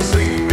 see.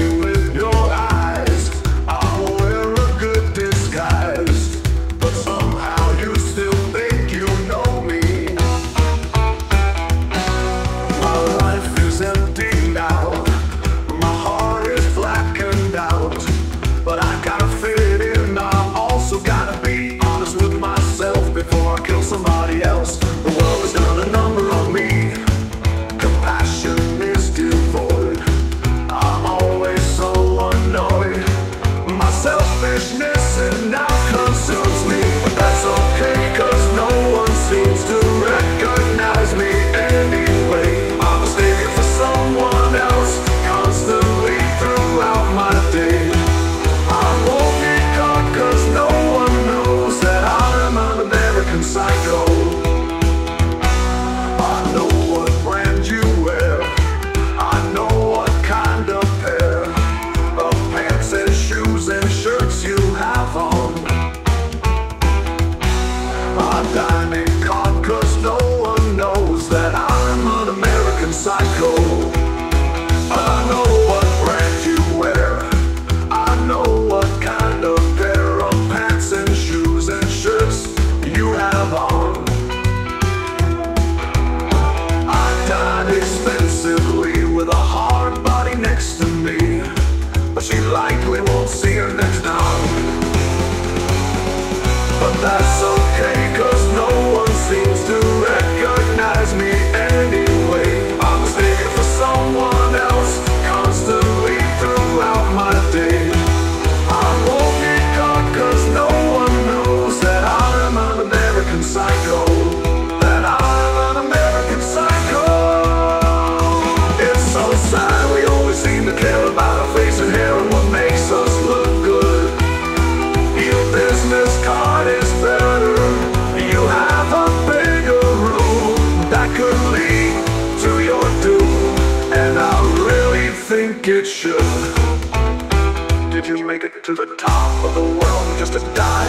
To the top of the world just to die?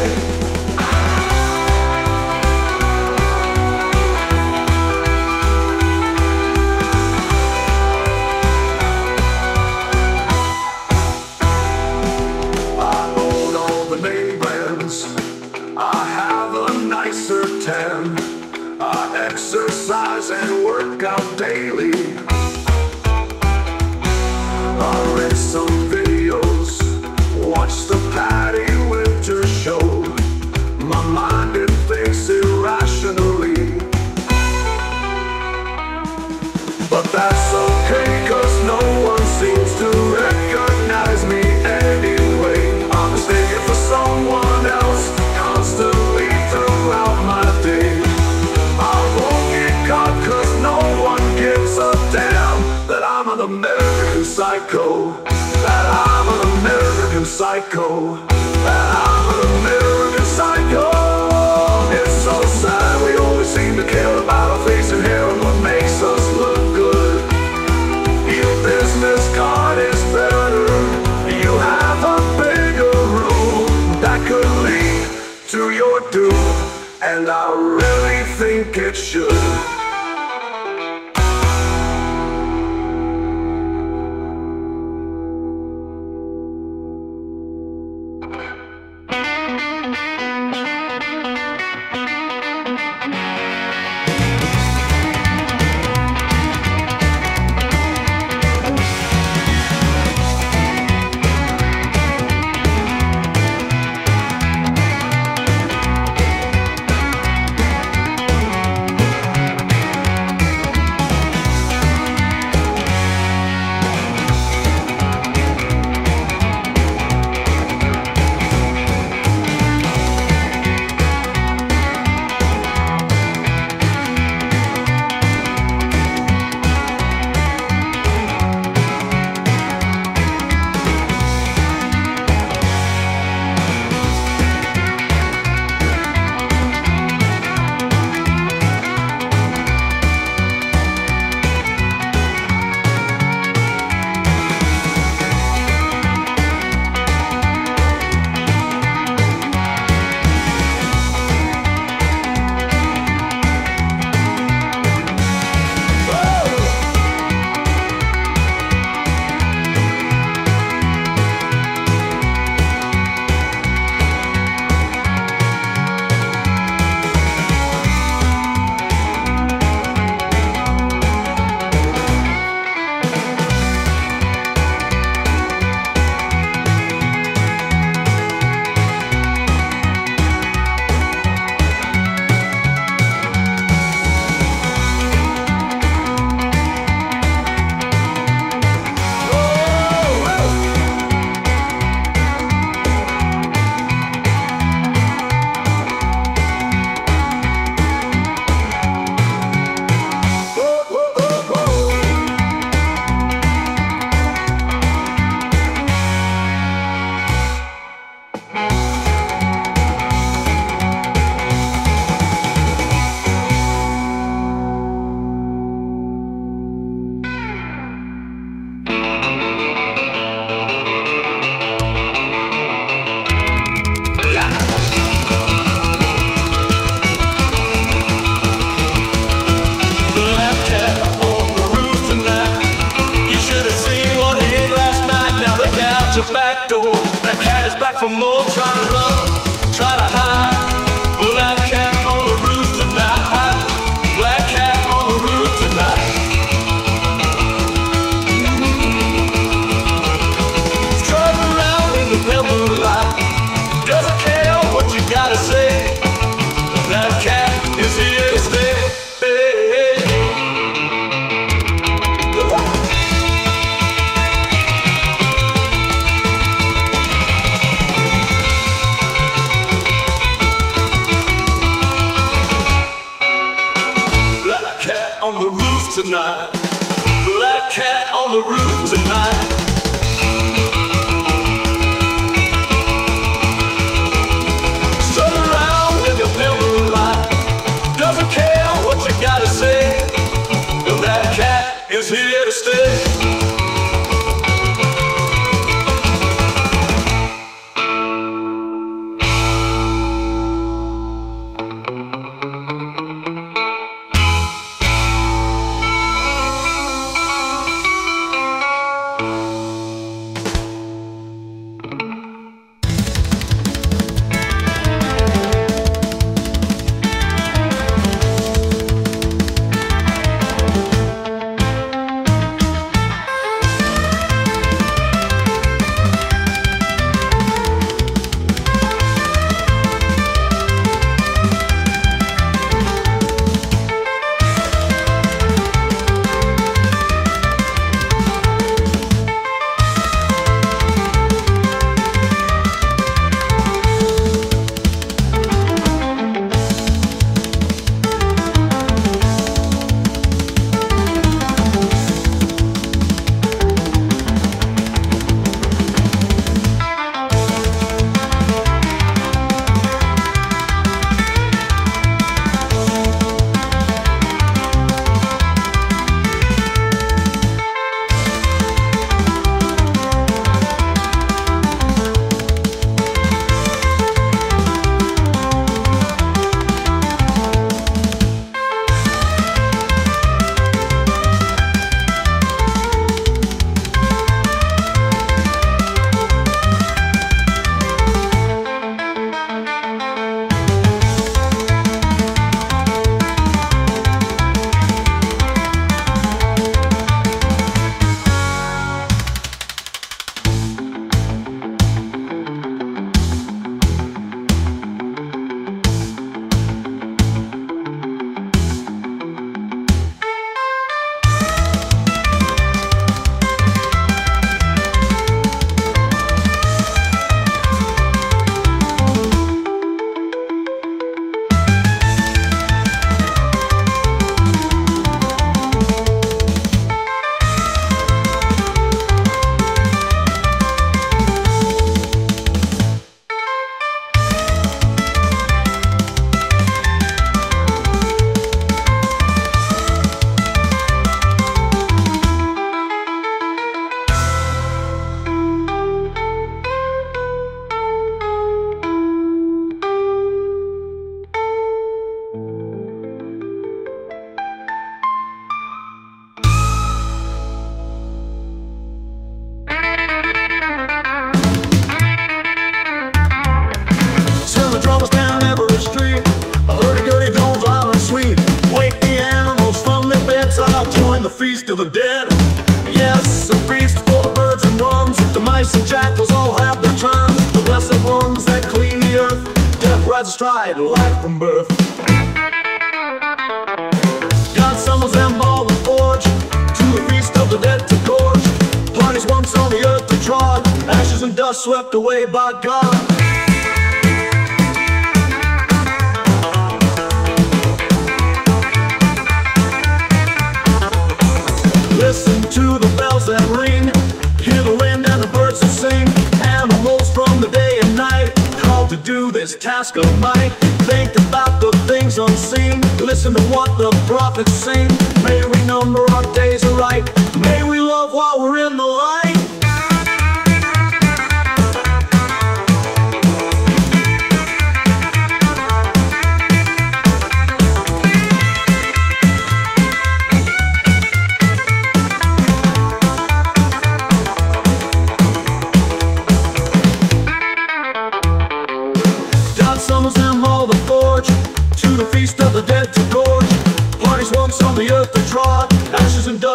I own all the name brands. I have a nicer tan. I exercise and work out daily. Watch the Patty Winter show. My mind it thinks irrationally. But that's okay, cause no one seems to recognize me anyway. I'm mistaken for someone else constantly throughout my day. I won't get caught cause no one gives a damn that I'm an American psycho. That an American psycho. I'm an American psycho. It's so sad we always seem to care about our face and hair and what makes us look good. Your business card is better. You have a bigger room that could lead to your doom. And I really think it should.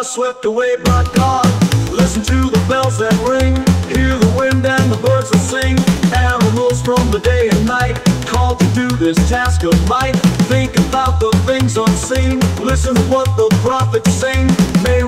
swept away by God. Listen to the bells that ring, hear the wind and the birds that sing. Animals from the day and night, called to do this task of might. Think about the things unseen, listen to what the prophets sing. May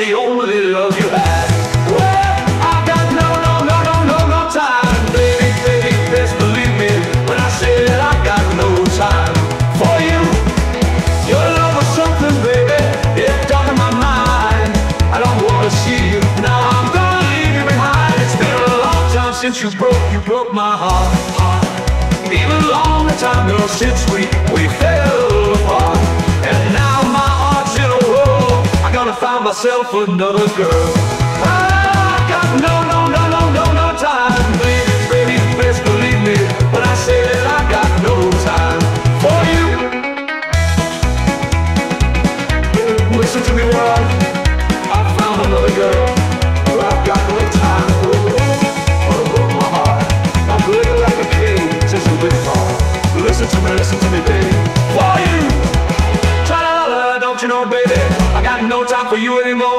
the only love you had. Well, I got no, no, no, no, no, no time, baby, baby, best believe me when I say that I got no time for you. Your love was something, baby, it darkened my mind. I don't wanna see you now. I'm gonna leave you behind. It's been a long time since you broke, you broke my heart. heart. Even longer time, girl, since we we fell apart. And now found myself another girl. I got no, no, no, no, no, no time. Baby, believe me when I say that I got no time for you. Listen to me, world. I found another girl. I've got no time. Listen to me, listen to me, baby. For you, tra la la, don't you know, baby? got no time for you anymore.